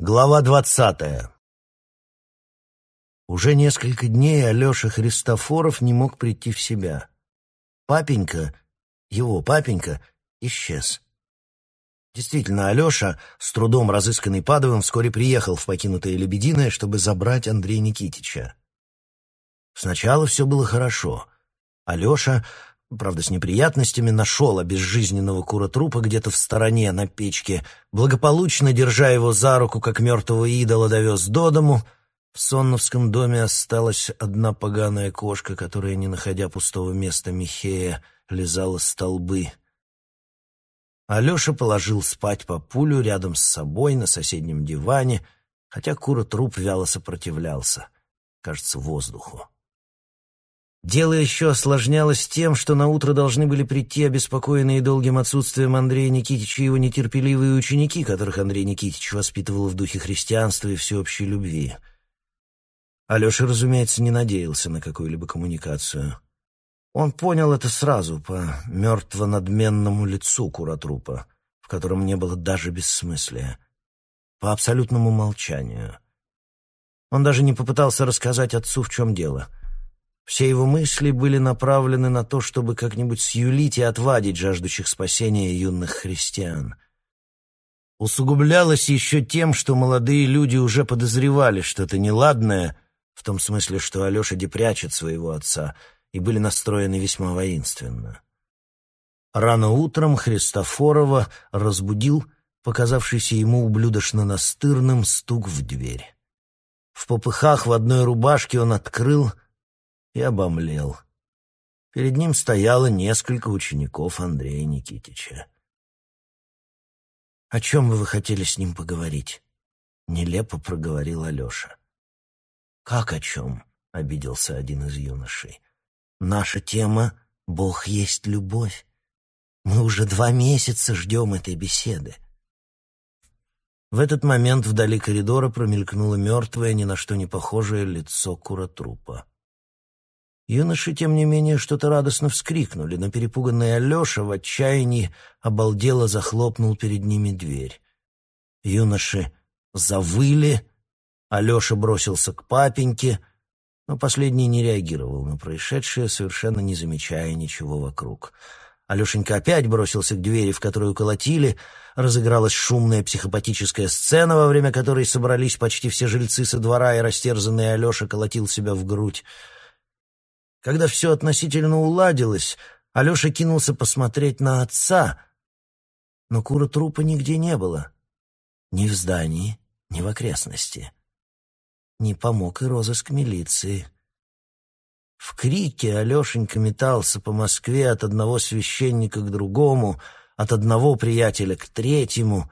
Глава двадцатая Уже несколько дней Алеша Христофоров не мог прийти в себя. Папенька, его папенька, исчез. Действительно, Алеша, с трудом разысканный Падовым, вскоре приехал в покинутое Лебединое, чтобы забрать Андрея Никитича. Сначала все было хорошо. Алеша правда, с неприятностями, нашел обезжизненного куротрупа где-то в стороне на печке, благополучно, держа его за руку, как мертвого идола, довез до дому. В Сонновском доме осталась одна поганая кошка, которая, не находя пустого места Михея, лизала столбы. Алеша положил спать по пулю рядом с собой на соседнем диване, хотя куротруп вяло сопротивлялся, кажется, воздуху. Дело еще осложнялось тем, что на утро должны были прийти обеспокоенные долгим отсутствием Андрея Никитича и его нетерпеливые ученики, которых Андрей Никитич воспитывал в духе христианства и всеобщей любви. Алеша, разумеется, не надеялся на какую-либо коммуникацию. Он понял это сразу по мертво-надменному лицу куротрупа, в котором не было даже бессмыслия, по абсолютному молчанию. Он даже не попытался рассказать отцу, в чем дело — все его мысли были направлены на то, чтобы как-нибудь сюлить и отвадить жаждущих спасения юных христиан. Усугублялось еще тем, что молодые люди уже подозревали что-то неладное, в том смысле, что Алеша прячет своего отца, и были настроены весьма воинственно. Рано утром Христофорова разбудил показавшийся ему ублюдочно-настырным стук в дверь. В попыхах в одной рубашке он открыл — и обомлел. Перед ним стояло несколько учеников Андрея Никитича. «О чем бы вы хотели с ним поговорить?» — нелепо проговорил Алеша. «Как о чем?» — обиделся один из юношей. «Наша тема — Бог есть любовь. Мы уже два месяца ждем этой беседы». В этот момент вдали коридора промелькнуло мертвое, ни на что не похожее лицо куротрупа. Юноши, тем не менее, что-то радостно вскрикнули, но перепуганный Алеша в отчаянии обалдело захлопнул перед ними дверь. Юноши завыли, Алеша бросился к папеньке, но последний не реагировал на происшедшее, совершенно не замечая ничего вокруг. Алешенька опять бросился к двери, в которую колотили. Разыгралась шумная психопатическая сцена, во время которой собрались почти все жильцы со двора, и растерзанный Алеша колотил себя в грудь. Когда все относительно уладилось, Алеша кинулся посмотреть на отца, но кура трупа нигде не было. Ни в здании, ни в окрестности. Не помог и розыск милиции. В крике Алешенька метался по Москве от одного священника к другому, от одного приятеля к третьему,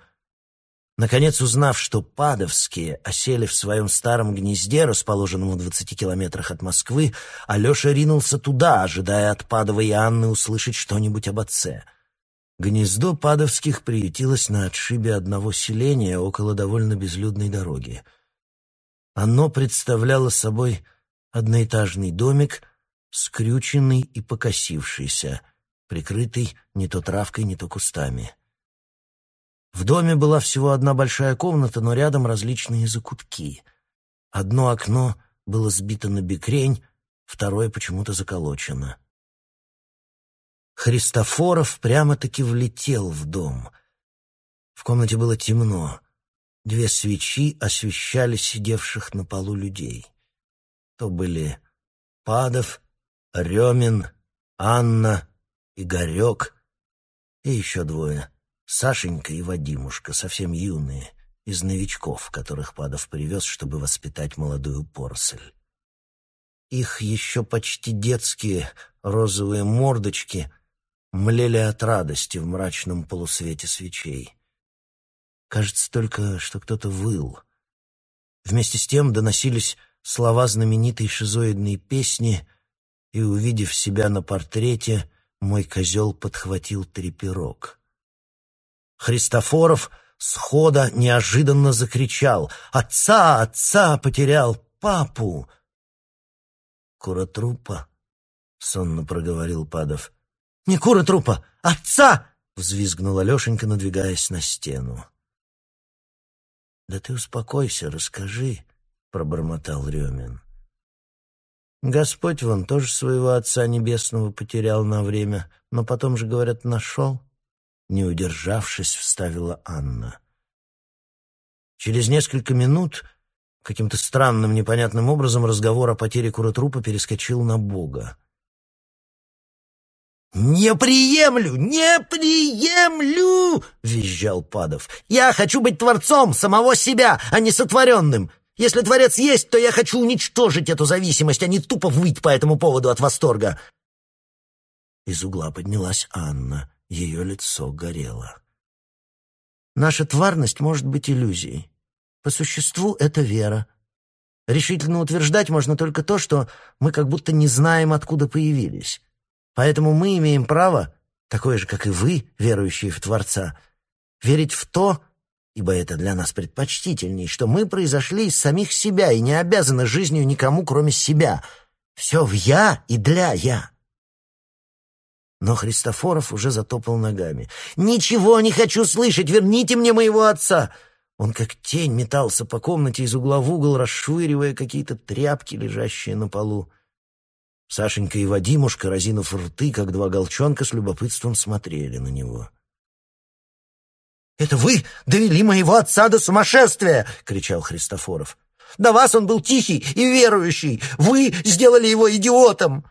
Наконец, узнав, что падовские осели в своем старом гнезде, расположенном в двадцати километрах от Москвы, Алеша ринулся туда, ожидая от Падова и Анны услышать что-нибудь об отце. Гнездо падовских приютилось на отшибе одного селения около довольно безлюдной дороги. Оно представляло собой одноэтажный домик, скрюченный и покосившийся, прикрытый не то травкой, не то кустами. В доме была всего одна большая комната, но рядом различные закутки. Одно окно было сбито на бекрень, второе почему-то заколочено. Христофоров прямо-таки влетел в дом. В комнате было темно. Две свечи освещали сидевших на полу людей. То были Падов, Ремин, Анна, Игорек и еще двое — Сашенька и Вадимушка, совсем юные, из новичков, которых Падов привез, чтобы воспитать молодую порсель. Их еще почти детские розовые мордочки млели от радости в мрачном полусвете свечей. Кажется только, что кто-то выл. Вместе с тем доносились слова знаменитой шизоидной песни, и, увидев себя на портрете, мой козел подхватил трепирог. Христофоров схода неожиданно закричал «Отца! Отца! Потерял! Папу!» «Кура-трупа?» — сонно проговорил Падов. «Не кура-трупа! Отца!» — взвизгнула Лешенька, надвигаясь на стену. «Да ты успокойся, расскажи», — пробормотал Ремин. Господь вон тоже своего Отца Небесного потерял на время, но потом же, говорят, нашел. Не удержавшись, вставила Анна. Через несколько минут каким-то странным, непонятным образом разговор о потере куротрупа перескочил на Бога. «Не приемлю! Не приемлю!» — визжал Падов. «Я хочу быть творцом самого себя, а не сотворенным. Если Творец есть, то я хочу уничтожить эту зависимость, а не тупо выть по этому поводу от восторга. Из угла поднялась Анна. Ее лицо горело. Наша тварность может быть иллюзией. По существу это вера. Решительно утверждать можно только то, что мы как будто не знаем, откуда появились. Поэтому мы имеем право, такое же, как и вы, верующие в Творца, верить в то, ибо это для нас предпочтительней, что мы произошли из самих себя и не обязаны жизнью никому, кроме себя. Все в «я» и для «я». Но Христофоров уже затопал ногами. «Ничего не хочу слышать! Верните мне моего отца!» Он как тень метался по комнате из угла в угол, расшвыривая какие-то тряпки, лежащие на полу. Сашенька и Вадимушка, разинув рты, как два голчонка, с любопытством смотрели на него. «Это вы довели моего отца до сумасшествия!» — кричал Христофоров. «До вас он был тихий и верующий! Вы сделали его идиотом!»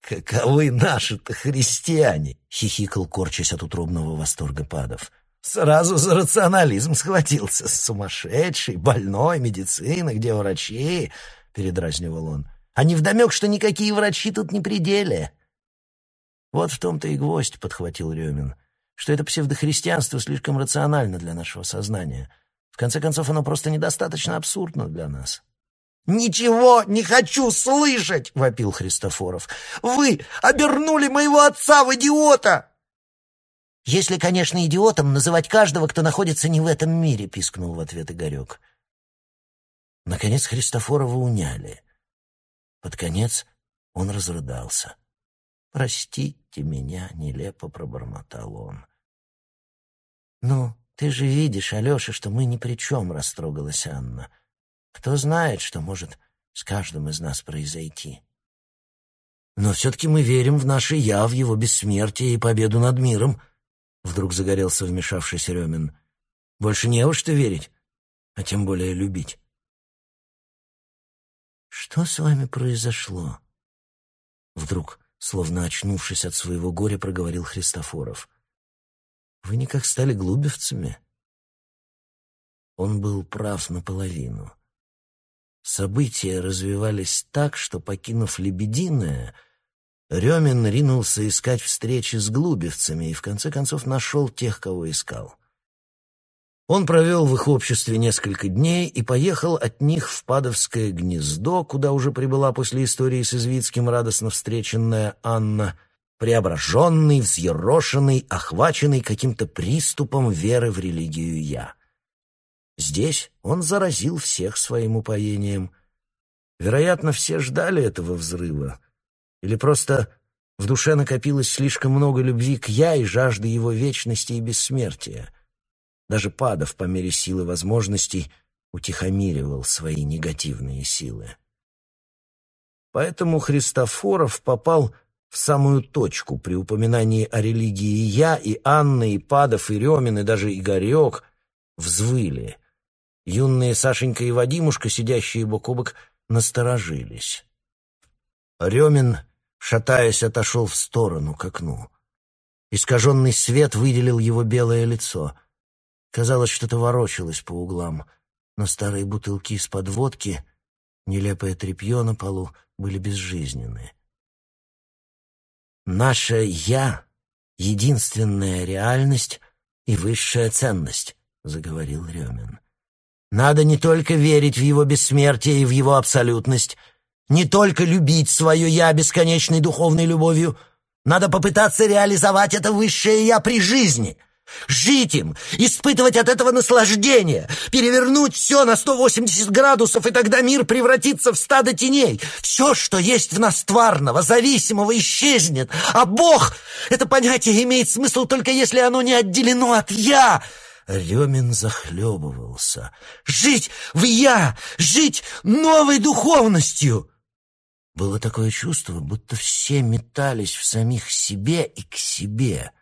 «Каковы наши-то христиане!» — хихикал, корчась от утробного восторга падов. «Сразу за рационализм схватился. Сумасшедший, больной, медицина, где врачи?» — передразнивал он. «А невдомек, что никакие врачи тут не пределе!» «Вот в том-то и гвоздь», — подхватил Рёмин что это псевдохристианство слишком рационально для нашего сознания. В конце концов, оно просто недостаточно абсурдно для нас. «Ничего не хочу слышать!» — вопил Христофоров. «Вы обернули моего отца в идиота!» «Если, конечно, идиотом называть каждого, кто находится не в этом мире», — пискнул в ответ Игорек. Наконец Христофорова уняли. Под конец он разрыдался. «Простите меня», — нелепо пробормотал он. «Ну, ты же видишь, Алеша, что мы ни при чем», — растрогалась Анна. «Кто знает, что может с каждым из нас произойти». «Но все-таки мы верим в наше «я», в его бессмертие и победу над миром», — вдруг загорелся вмешавшийся Ремин. «Больше не во что верить, а тем более любить». «Что с вами произошло?» Вдруг, словно очнувшись от своего горя, проговорил Христофоров — вы никак стали глубевцами. Он был прав наполовину. События развивались так, что, покинув Лебединое, Ремин ринулся искать встречи с глубевцами и, в конце концов, нашел тех, кого искал. Он провел в их обществе несколько дней и поехал от них в Падовское гнездо, куда уже прибыла после истории с Извицким радостно встреченная Анна — преображенный, взъерошенный, охваченный каким-то приступом веры в религию «я». Здесь он заразил всех своим упоением. Вероятно, все ждали этого взрыва. Или просто в душе накопилось слишком много любви к «я» и жажды его вечности и бессмертия. Даже Падов по мере силы возможностей утихомиривал свои негативные силы. Поэтому Христофоров попал в самую точку при упоминании о религии я, и Анна, и Падов, и Ремин, и даже Игорек взвыли. Юные Сашенька и Вадимушка, сидящие бок о бок, насторожились. Ремин, шатаясь, отошел в сторону, к окну. Искаженный свет выделил его белое лицо. Казалось, что-то ворочалось по углам, но старые бутылки из-под водки, нелепое тряпье на полу были безжизненные. Наше «я» — единственная реальность и высшая ценность, — заговорил Ремин. Надо не только верить в его бессмертие и в его абсолютность, не только любить свое «я» бесконечной духовной любовью, надо попытаться реализовать это высшее «я» при жизни — Жить им, испытывать от этого наслаждение, перевернуть все на 180 градусов, и тогда мир превратится в стадо теней. Все, что есть в нас тварного, зависимого, исчезнет. А Бог — это понятие имеет смысл только если оно не отделено от «я». Ремин захлебывался. «Жить в я! Жить новой духовностью!» Было такое чувство, будто все метались в самих себе и к себе.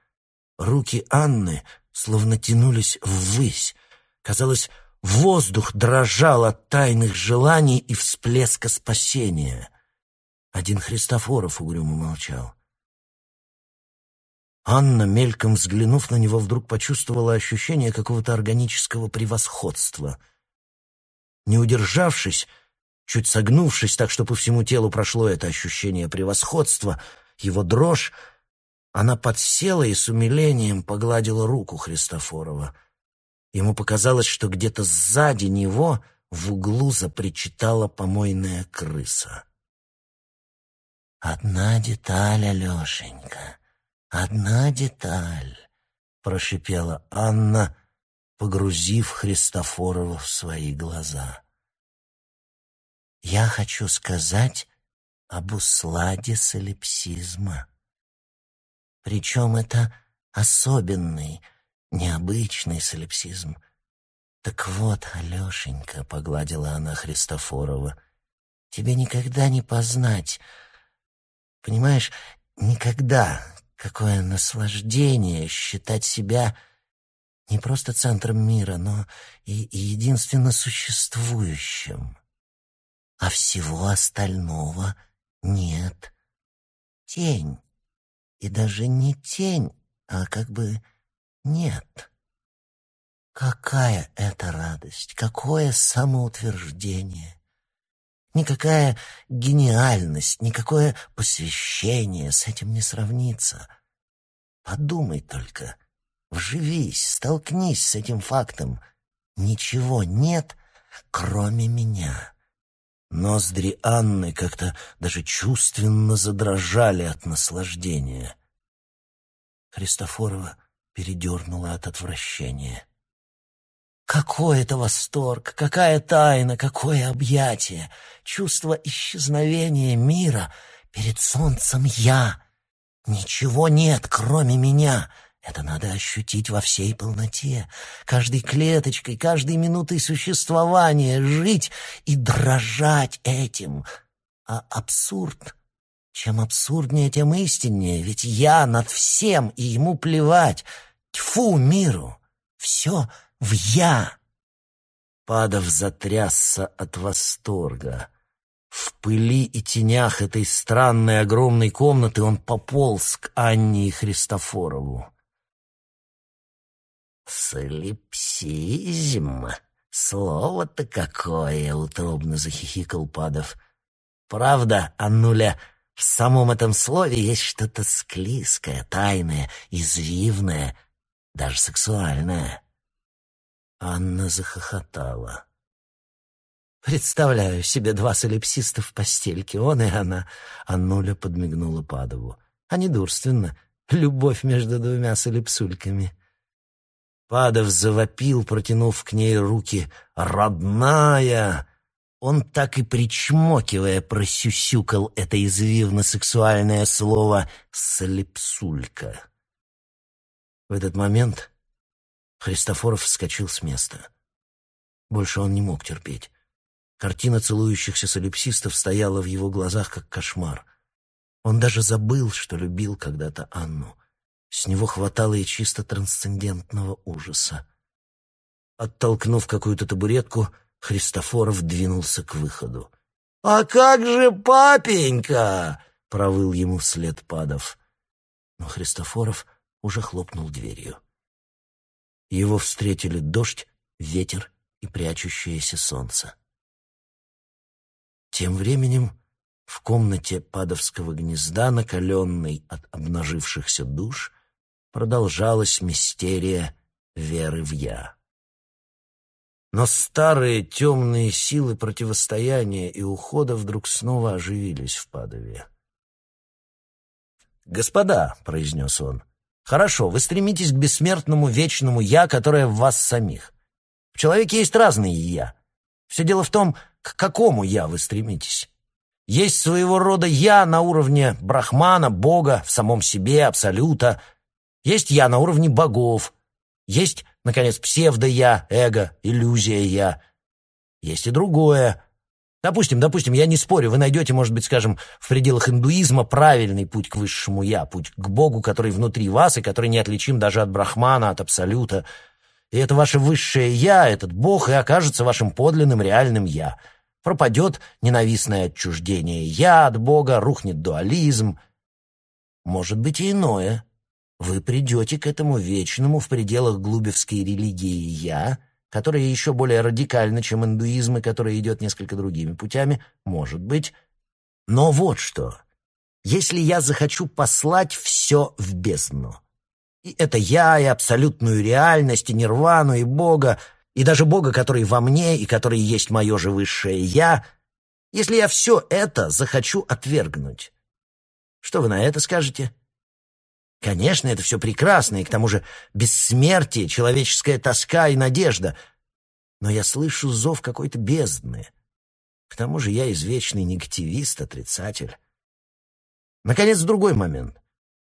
Руки Анны словно тянулись ввысь. Казалось, воздух дрожал от тайных желаний и всплеска спасения. Один Христофоров угрюмо молчал. Анна, мельком взглянув на него, вдруг почувствовала ощущение какого-то органического превосходства. Не удержавшись, чуть согнувшись так, что по всему телу прошло это ощущение превосходства, его дрожь, она подсела и с умилением погладила руку Христофорова. Ему показалось, что где-то сзади него в углу запричитала помойная крыса. «Одна деталь, Алешенька», «Одна деталь», — прошипела Анна, погрузив Христофорова в свои глаза. «Я хочу сказать об усладе солипсизма. Причем это особенный, необычный солипсизм. Так вот, Алешенька, — погладила она Христофорова, — тебе никогда не познать. Понимаешь, никогда, Какое наслаждение считать себя не просто центром мира, но и, и единственно существующим. А всего остального нет. Тень. И даже не тень, а как бы нет. Какая это радость, какое самоутверждение. Никакая гениальность, никакое посвящение с этим не сравнится. Подумай только, вживись, столкнись с этим фактом. Ничего нет, кроме меня. Ноздри Анны как-то даже чувственно задрожали от наслаждения. Христофорова передернула от отвращения. Какой это восторг, какая тайна, какое объятие, чувство исчезновения мира перед солнцем я. Ничего нет, кроме меня. Это надо ощутить во всей полноте, каждой клеточкой, каждой минутой существования, жить и дрожать этим. А абсурд чем абсурднее, тем истиннее, ведь я над всем, и ему плевать. Тьфу миру! Все в «я». Падов затрясся от восторга. В пыли и тенях этой странной огромной комнаты он пополз к Анне и Христофорову. «Солипсизм! Слово-то какое!» — утробно захихикал Падов. «Правда, Аннуля, в самом этом слове есть что-то склизкое, тайное, извивное, даже сексуальное». Анна захохотала. «Представляю себе два солипсиста в постельке, он и она», — Аннуля подмигнула Падову. «А недурственно. Любовь между двумя солипсульками». Падов завопил, протянув к ней руки. «Родная!» Он так и причмокивая просюсюкал это извивно-сексуальное слово «солипсулька». В этот момент Христофоров вскочил с места. Больше он не мог терпеть. Картина целующихся солипсистов стояла в его глазах, как кошмар. Он даже забыл, что любил когда-то Анну. С него хватало и чисто трансцендентного ужаса. Оттолкнув какую-то табуретку, Христофоров двинулся к выходу. «А как же папенька?» — провыл ему вслед Падов. Но Христофоров уже хлопнул дверью. Его встретили дождь, ветер и прячущееся солнце. Тем временем в комнате падовского гнезда, накаленной от обнажившихся душ, продолжалась мистерия веры в «я». Но старые темные силы противостояния и ухода вдруг снова оживились в Падове. «Господа», — произнес он, Хорошо, вы стремитесь к бессмертному вечному «я», которое в вас самих. В человеке есть разные «я». Все дело в том, к какому «я» вы стремитесь. Есть своего рода «я» на уровне брахмана, бога, в самом себе, абсолюта. Есть «я» на уровне богов. Есть наконец, псевдо-я, эго, иллюзия-я. Есть и другое. Допустим, допустим, я не спорю, вы найдете, может быть, скажем, в пределах индуизма правильный путь к высшему «я», путь к Богу, который внутри вас и который неотличим даже от брахмана, от абсолюта. И это ваше высшее «я», этот Бог, и окажется вашим подлинным реальным «я». Пропадет ненавистное отчуждение «я» от Бога, рухнет дуализм. Может быть и иное. Вы придете к этому вечному в пределах глубевской религии «я», которая еще более радикальна, чем индуизм, и которая идет несколько другими путями, может быть. Но вот что. Если я захочу послать все в бездну, и это я, и абсолютную реальность, и нирвану, и Бога, и даже Бога, который во мне, и который есть мое же высшее «я», если я все это захочу отвергнуть, что вы на это скажете? Конечно, это все прекрасно, и к тому же бессмертие, человеческая тоска и надежда. Но я слышу зов какой-то бездны. К тому же я извечный негативист, отрицатель. Наконец, другой момент.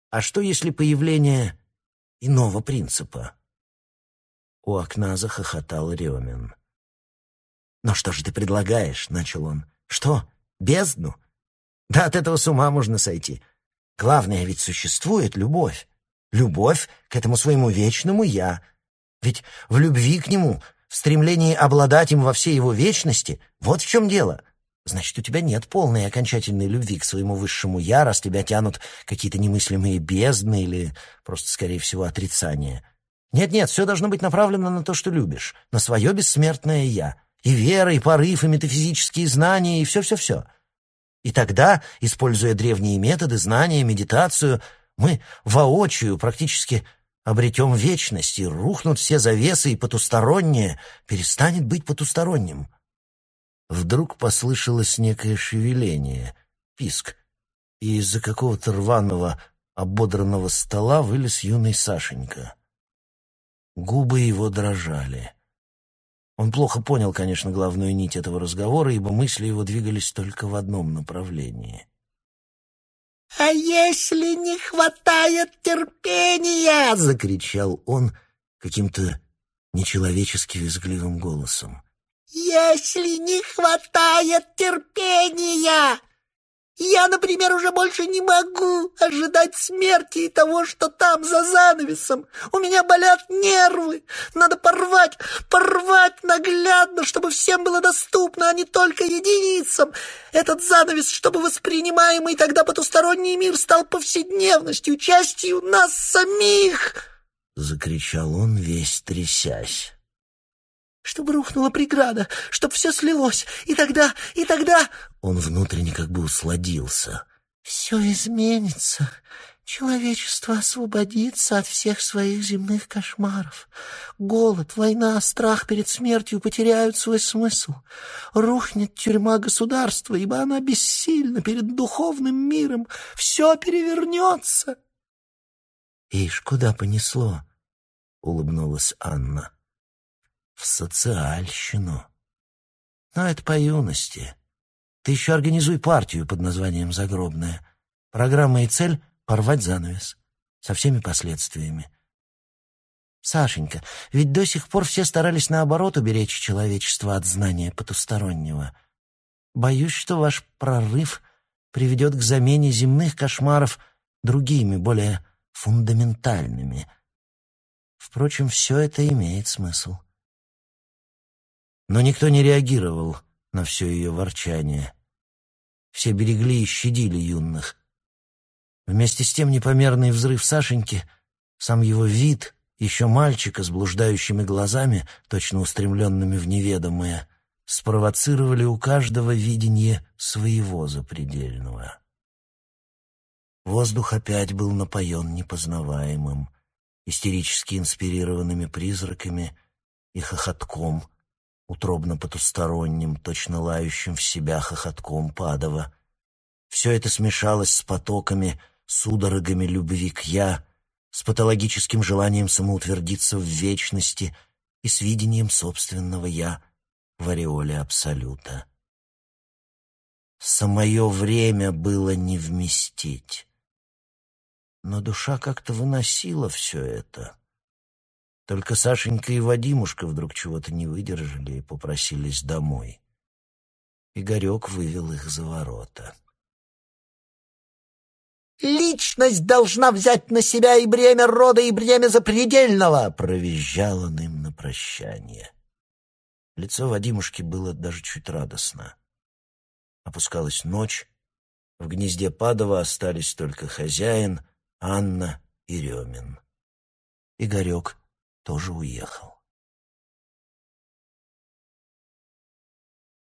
А что, если появление иного принципа? У окна захохотал Ремин. «Но что же ты предлагаешь?» — начал он. «Что? Бездну? Да от этого с ума можно сойти. Главное, ведь существует любовь. Любовь к этому своему вечному «я». Ведь в любви к нему, в стремлении обладать им во всей его вечности, вот в чем дело. Значит, у тебя нет полной и окончательной любви к своему высшему «я», раз тебя тянут какие-то немыслимые бездны или просто, скорее всего, отрицание. Нет-нет, все должно быть направлено на то, что любишь, на свое бессмертное «я». И вера, и порыв, и метафизические знания, и все-все-все. И тогда, используя древние методы, знания, медитацию, мы воочию практически обретем вечность, и рухнут все завесы, и потустороннее перестанет быть потусторонним. Вдруг послышалось некое шевеление, писк, и из-за какого-то рваного, ободранного стола вылез юный Сашенька. Губы его дрожали. Он плохо понял, конечно, главную нить этого разговора, ибо мысли его двигались только в одном направлении. «А если не хватает терпения?» — закричал он каким-то нечеловечески визгливым голосом. «Если не хватает терпения!» Я, например, уже больше не могу ожидать смерти и того, что там за занавесом. У меня болят нервы. Надо порвать, порвать наглядно, чтобы всем было доступно, а не только единицам. Этот занавес, чтобы воспринимаемый тогда потусторонний мир стал повседневностью, частью нас самих!» Закричал он, весь трясясь чтобы рухнула преграда, чтобы все слилось, и тогда, и тогда...» Он внутренне как бы усладился. «Все изменится. Человечество освободится от всех своих земных кошмаров. Голод, война, страх перед смертью потеряют свой смысл. Рухнет тюрьма государства, ибо она бессильна перед духовным миром. Все перевернется». «Ишь, куда понесло?» — улыбнулась Анна в социальщину. Но это по юности. Ты еще организуй партию под названием «Загробная». Программа и цель — порвать занавес. Со всеми последствиями. Сашенька, ведь до сих пор все старались наоборот уберечь человечество от знания потустороннего. Боюсь, что ваш прорыв приведет к замене земных кошмаров другими, более фундаментальными. Впрочем, все это имеет смысл. Но никто не реагировал на все ее ворчание. Все берегли и щадили юных. Вместе с тем непомерный взрыв Сашеньки, сам его вид, еще мальчика с блуждающими глазами, точно устремленными в неведомое, спровоцировали у каждого видение своего запредельного. Воздух опять был напоен непознаваемым, истерически инспирированными призраками и хохотком, утробно-потусторонним, точно лающим в себя хохотком Падова. Все это смешалось с потоками, судорогами любви к «я», с патологическим желанием самоутвердиться в вечности и с видением собственного «я» в ореоле Абсолюта. Самое время было не вместить. Но душа как-то выносила все это. Только Сашенька и Вадимушка вдруг чего-то не выдержали и попросились домой. Игорек вывел их за ворота. «Личность должна взять на себя и бремя рода, и бремя запредельного!» — провизжал он им на прощание. Лицо Вадимушки было даже чуть радостно. Опускалась ночь, в гнезде Падова остались только хозяин, Анна и Ремин. Игорек тоже уехал.